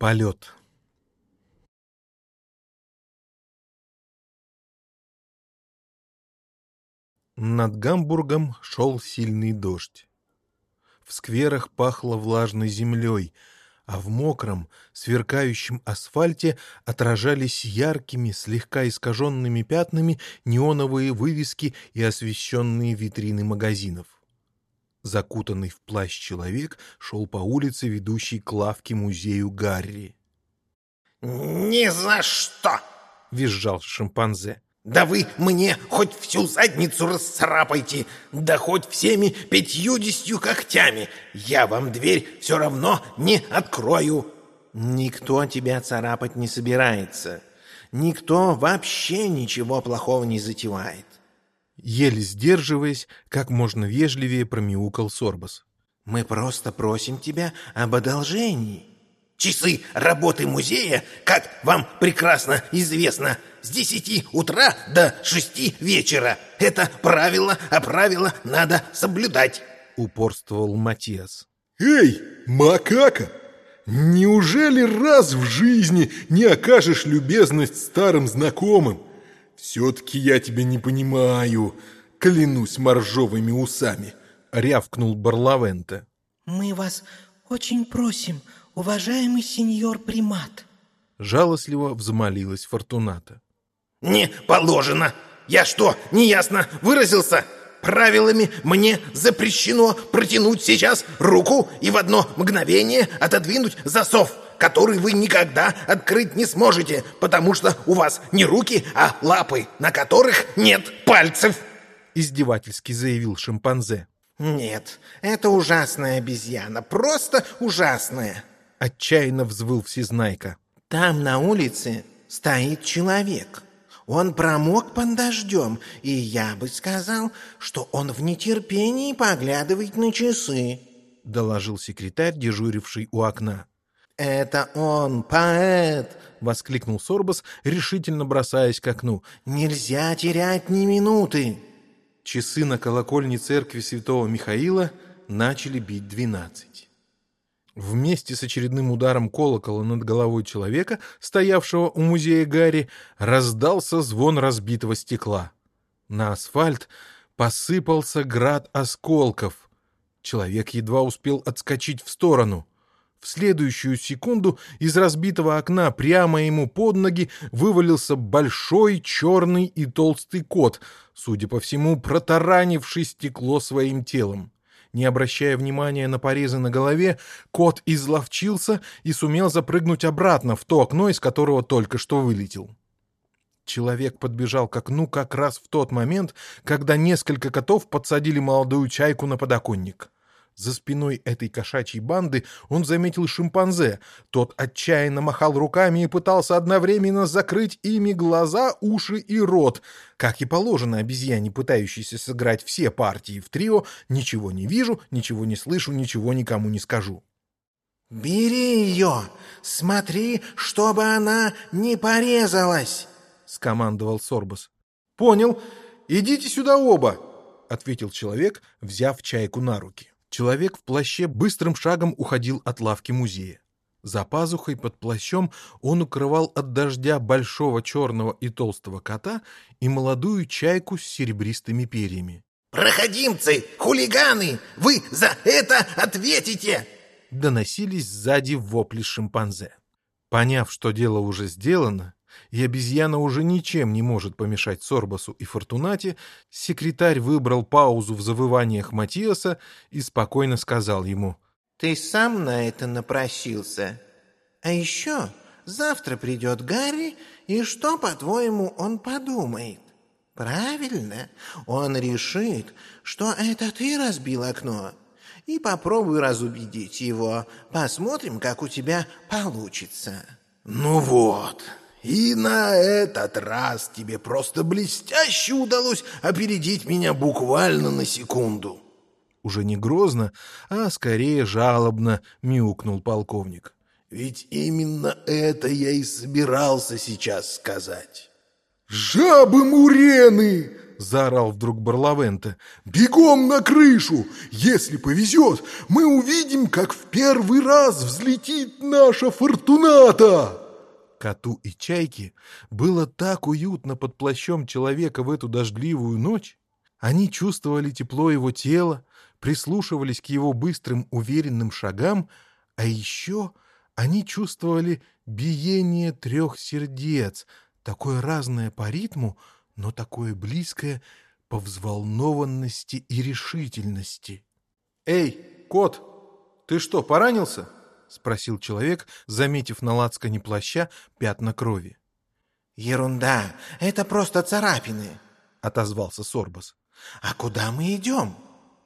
Полет. Над Гамбургом шел сильный дождь. В скверах пахло влажной землей, а в мокром, сверкающем асфальте отражались яркими, слегка искаженными пятнами неоновые вывески и освещенные витрины магазинов. Закутанный в плащ человек шел по улице, ведущей к лавке музею Гарри. «Ни за что!» — визжал шимпанзе. Да вы мне хоть всю задницу расцарапайте, да хоть всеми пятьюдесятью когтями. Я вам дверь все равно не открою. Никто тебя царапать не собирается. Никто вообще ничего плохого не затевает. Еле сдерживаясь, как можно вежливее промяукал Сорбас. Мы просто просим тебя об одолжении. Часы работы музея, как вам прекрасно известно, с десяти утра до шести вечера. Это правило, а правило надо соблюдать. Упорствовал Матиас. Эй, макака! Неужели раз в жизни не окажешь любезность старым знакомым? Все-таки я тебя не понимаю, клянусь моржовыми усами, — рявкнул Барлавента. Мы вас очень просим, — уважаемый сеньор примат!» Жалостливо взмолилась Фортуната. «Не положено! Я что, неясно выразился? Правилами мне запрещено протянуть сейчас руку и в одно мгновение отодвинуть засов, который вы никогда открыть не сможете, потому что у вас не руки, а лапы, на которых нет пальцев!» Издевательски заявил шимпанзе. «Нет, это ужасная обезьяна, просто ужасная!» Отчаянно взвыл Всезнайка. «Там на улице стоит человек. Он промок под дождем, и я бы сказал, что он в нетерпении поглядывает на часы», — доложил секретарь, дежуривший у окна. «Это он, поэт!» — воскликнул Сорбас, решительно бросаясь к окну. «Нельзя терять ни минуты!» Часы на колокольне церкви святого Михаила начали бить двенадцать. Вместе с очередным ударом колокола над головой человека, стоявшего у музея Гарри, раздался звон разбитого стекла. На асфальт посыпался град осколков. Человек едва успел отскочить в сторону. В следующую секунду из разбитого окна прямо ему под ноги вывалился большой черный и толстый кот, судя по всему, протаранивший стекло своим телом. Не обращая внимания на порезы на голове, кот изловчился и сумел запрыгнуть обратно в то окно, из которого только что вылетел. Человек подбежал к окну как раз в тот момент, когда несколько котов подсадили молодую чайку на подоконник. За спиной этой кошачьей банды он заметил шимпанзе. Тот отчаянно махал руками и пытался одновременно закрыть ими глаза, уши и рот. Как и положено обезьяне, пытающейся сыграть все партии в трио, ничего не вижу, ничего не слышу, ничего никому не скажу. «Бери ее! Смотри, чтобы она не порезалась!» — скомандовал Сорбас. «Понял. Идите сюда оба!» — ответил человек, взяв чайку на руки. Человек в плаще быстрым шагом уходил от лавки музея. За пазухой под плащом он укрывал от дождя большого черного и толстого кота и молодую чайку с серебристыми перьями. «Проходимцы! Хулиганы! Вы за это ответите!» Доносились сзади вопли шимпанзе. Поняв, что дело уже сделано, и обезьяна уже ничем не может помешать Сорбасу и Фортунате, секретарь выбрал паузу в завываниях Матиаса и спокойно сказал ему «Ты сам на это напросился. А еще завтра придет Гарри, и что, по-твоему, он подумает?» «Правильно, он решит, что это ты разбил окно. И попробуй разубедить его. Посмотрим, как у тебя получится». «Ну вот», и на этот раз тебе просто блестяще удалось опередить меня буквально на секунду. Уже не грозно, а скорее жалобно мяукнул полковник. Ведь именно это я и собирался сейчас сказать. «Жабы-мурены!» — заорал вдруг Барлавента. «Бегом на крышу! Если повезет, мы увидим, как в первый раз взлетит наша Фортуната!» Коту и Чайке было так уютно под плащом человека в эту дождливую ночь. Они чувствовали тепло его тела, прислушивались к его быстрым уверенным шагам, а еще они чувствовали биение трех сердец, такое разное по ритму, но такое близкое по взволнованности и решительности. «Эй, кот, ты что, поранился?» — спросил человек, заметив на лацкане плаща пятна крови. «Ерунда, это просто царапины», — отозвался Сорбас. «А куда мы идем?»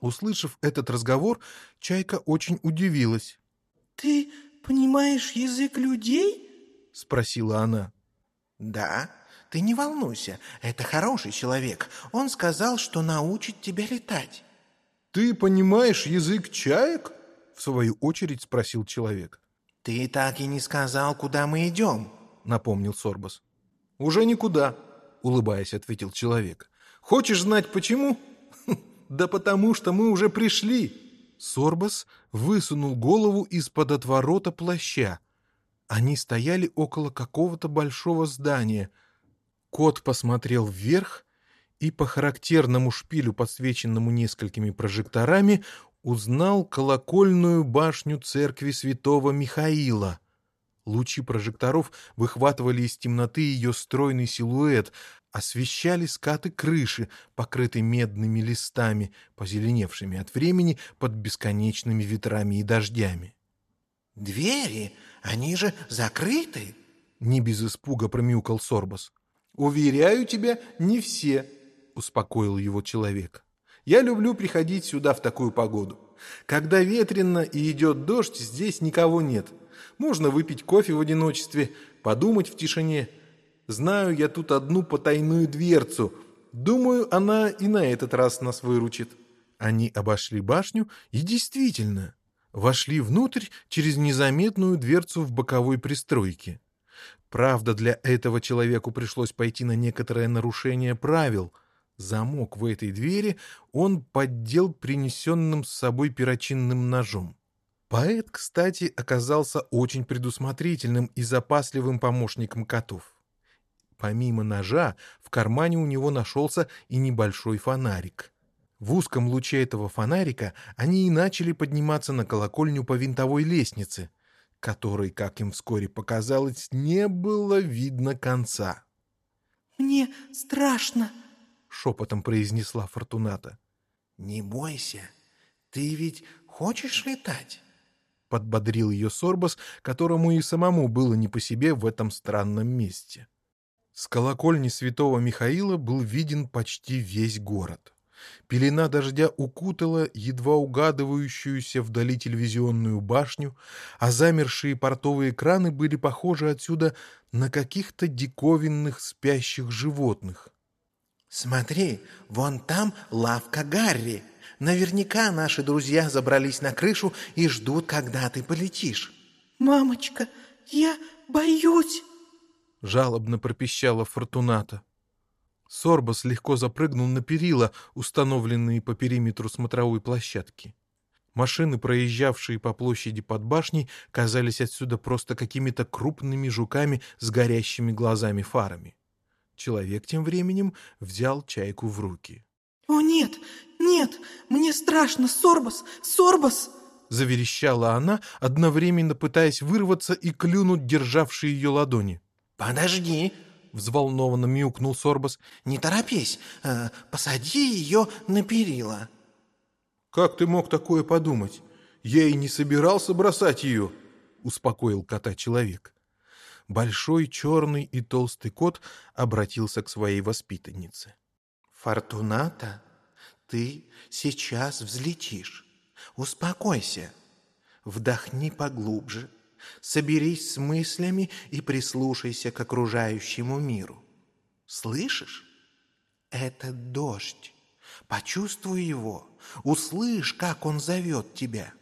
Услышав этот разговор, Чайка очень удивилась. «Ты понимаешь язык людей?» — спросила она. «Да, ты не волнуйся, это хороший человек. Он сказал, что научит тебя летать». «Ты понимаешь язык чаек?» — в свою очередь спросил человек. «Ты так и не сказал, куда мы идем», — напомнил Сорбас. «Уже никуда», — улыбаясь, ответил человек. «Хочешь знать, почему?» «Да потому что мы уже пришли!» Сорбас высунул голову из-под отворота плаща. Они стояли около какого-то большого здания. Кот посмотрел вверх и по характерному шпилю, подсвеченному несколькими прожекторами, узнал колокольную башню церкви святого Михаила. Лучи прожекторов выхватывали из темноты ее стройный силуэт, освещали скаты крыши, покрытые медными листами, позеленевшими от времени под бесконечными ветрами и дождями. «Двери, они же закрыты!» — не без испуга промяукал Сорбас. «Уверяю тебя, не все», — успокоил его человек. «Я люблю приходить сюда в такую погоду. Когда ветрено и идет дождь, здесь никого нет. Можно выпить кофе в одиночестве, подумать в тишине». Знаю я тут одну потайную дверцу. Думаю, она и на этот раз нас выручит». Они обошли башню и действительно вошли внутрь через незаметную дверцу в боковой пристройке. Правда, для этого человеку пришлось пойти на некоторое нарушение правил. Замок в этой двери он поддел принесенным с собой перочинным ножом. Поэт, кстати, оказался очень предусмотрительным и запасливым помощником котов. Помимо ножа, в кармане у него нашелся и небольшой фонарик. В узком луче этого фонарика они и начали подниматься на колокольню по винтовой лестнице, которой, как им вскоре показалось, не было видно конца. «Мне страшно», — шепотом произнесла Фортуната. «Не бойся, ты ведь хочешь летать?» — подбодрил ее Сорбас, которому и самому было не по себе в этом странном месте. С колокольни святого Михаила был виден почти весь город. Пелена дождя укутала едва угадывающуюся вдали телевизионную башню, а замершие портовые краны были похожи отсюда на каких-то диковинных спящих животных. «Смотри, вон там лавка Гарри. Наверняка наши друзья забрались на крышу и ждут, когда ты полетишь». «Мамочка, я боюсь!» жалобно пропищала Фортуната. Сорбас легко запрыгнул на перила, установленные по периметру смотровой площадки. Машины, проезжавшие по площади под башней, казались отсюда просто какими-то крупными жуками с горящими глазами-фарами. Человек тем временем взял чайку в руки. «О, нет, нет, мне страшно, Сорбас, Сорбас!» Заверещала она, одновременно пытаясь вырваться и клюнуть державшие ее ладони. «Подожди!» — взволнованно мяукнул Сорбас. «Не торопись, э, посади ее на перила». «Как ты мог такое подумать? Я и не собирался бросать ее!» — успокоил кота человек. Большой, черный и толстый кот обратился к своей воспитаннице. «Фортуната, ты сейчас взлетишь. Успокойся. Вдохни поглубже. Соберись с мыслями и прислушайся к окружающему миру. Слышишь? Это дождь. Почувствуй его. Услышь, как он зовет тебя.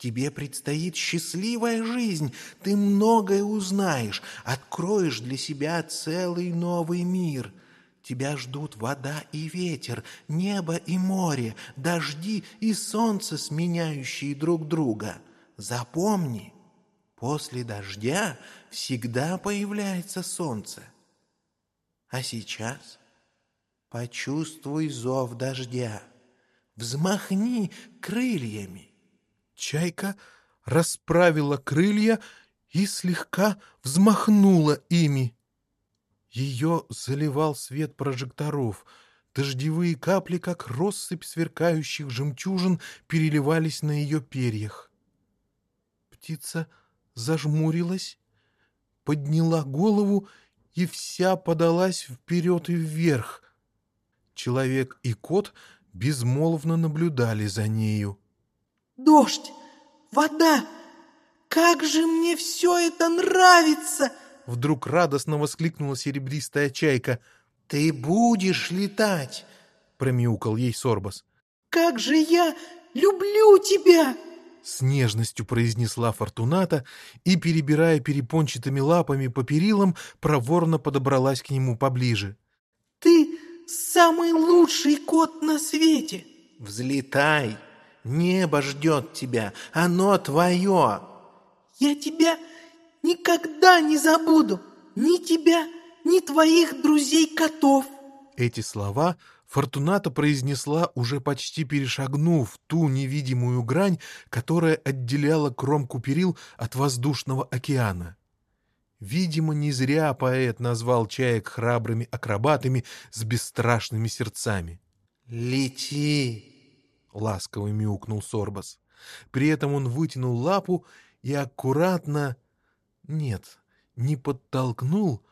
Тебе предстоит счастливая жизнь. Ты многое узнаешь, откроешь для себя целый новый мир. Тебя ждут вода и ветер, небо и море, дожди и солнце, сменяющие друг друга. Запомни, после дождя всегда появляется солнце. А сейчас почувствуй зов дождя, взмахни крыльями. Чайка расправила крылья и слегка взмахнула ими. Ее заливал свет прожекторов. Дождевые капли, как россыпь сверкающих жемчужин, переливались на ее перьях. Птица зажмурилась, подняла голову и вся подалась вперед и вверх. Человек и кот безмолвно наблюдали за нею. «Дождь! Вода! Как же мне все это нравится!» Вдруг радостно воскликнула серебристая чайка. «Ты будешь летать!» — промяукал ей Сорбас. «Как же я люблю тебя!» С нежностью произнесла Фортуната и, перебирая перепончатыми лапами по перилам, проворно подобралась к нему поближе. «Ты самый лучший кот на свете!» «Взлетай! Небо ждет тебя! Оно твое!» «Я тебя никогда не забуду ни тебя, ни твоих друзей-котов!» Эти слова Фортуната произнесла, уже почти перешагнув ту невидимую грань, которая отделяла кромку перил от воздушного океана. Видимо, не зря поэт назвал чаек храбрыми акробатами с бесстрашными сердцами. «Лети!» — ласково мяукнул Сорбас. При этом он вытянул лапу и аккуратно... Нет, не подтолкнул,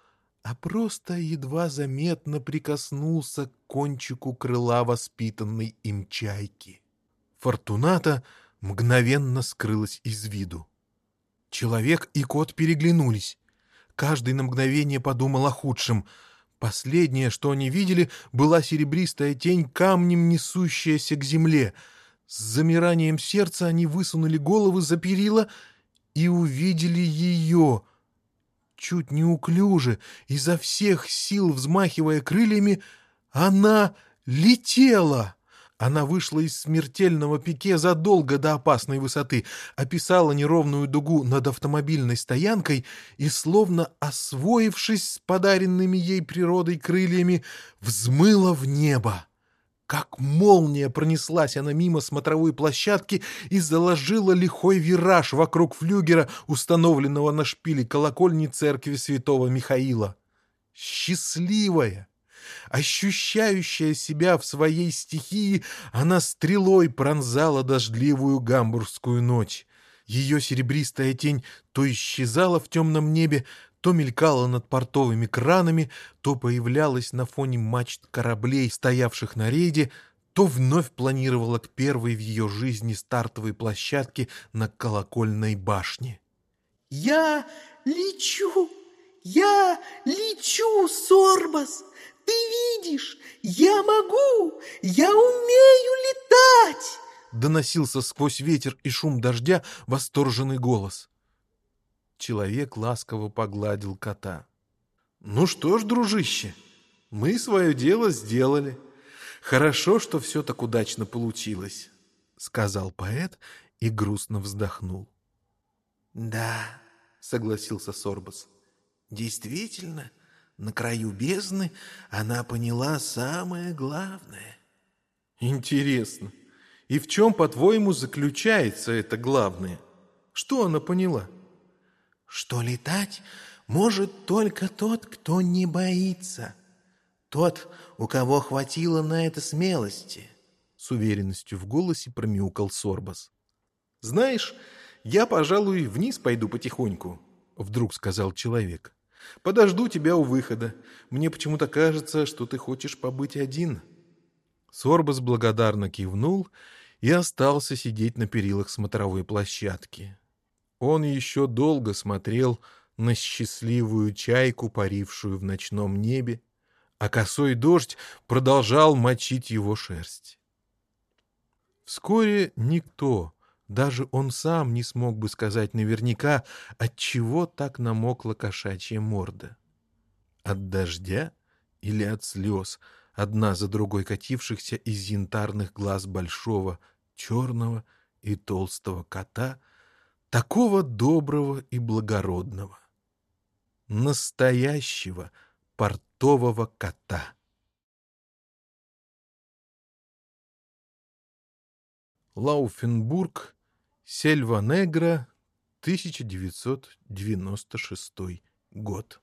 а просто едва заметно прикоснулся к кончику крыла воспитанной им чайки. Фортуната мгновенно скрылась из виду. Человек и кот переглянулись. Каждый на мгновение подумал о худшем. Последнее, что они видели, была серебристая тень, камнем несущаяся к земле. С замиранием сердца они высунули головы за перила и увидели ее. Чуть неуклюже, изо всех сил взмахивая крыльями, она летела. Она вышла из смертельного пике задолго до опасной высоты, описала неровную дугу над автомобильной стоянкой и, словно освоившись с подаренными ей природой крыльями, взмыла в небо. Как молния пронеслась она мимо смотровой площадки и заложила лихой вираж вокруг флюгера, установленного на шпиле колокольни церкви святого Михаила. Счастливая! Ощущающая себя в своей стихии, она стрелой пронзала дождливую гамбургскую ночь. Ее серебристая тень то исчезала в темном небе, то мелькала над портовыми кранами, то появлялась на фоне мачт кораблей, стоявших на рейде, то вновь планировала к первой в ее жизни стартовой площадке на колокольной башне. «Я лечу! Я лечу, Сорбас! Ты видишь, я могу! Я умею летать!» Доносился сквозь ветер и шум дождя восторженный голос. Человек ласково погладил кота. «Ну что ж, дружище, мы свое дело сделали. Хорошо, что все так удачно получилось», — сказал поэт и грустно вздохнул. «Да», — согласился Сорбас, — «действительно, на краю бездны она поняла самое главное». «Интересно, и в чем, по-твоему, заключается это главное? Что она поняла?» что летать может только тот, кто не боится. Тот, у кого хватило на это смелости. С уверенностью в голосе промяукал Сорбас. «Знаешь, я, пожалуй, вниз пойду потихоньку», — вдруг сказал человек. «Подожду тебя у выхода. Мне почему-то кажется, что ты хочешь побыть один». Сорбас благодарно кивнул и остался сидеть на перилах смотровой площадки. Он еще долго смотрел на счастливую чайку, парившую в ночном небе, а косой дождь продолжал мочить его шерсть. Вскоре никто, даже он сам не смог бы сказать наверняка, от чего так намокла кошачья морда. От дождя или от слез, одна за другой катившихся из янтарных глаз большого, черного и толстого кота, такого доброго и благородного, настоящего портового кота. Лауфенбург, Сельва Негра, 1996 год.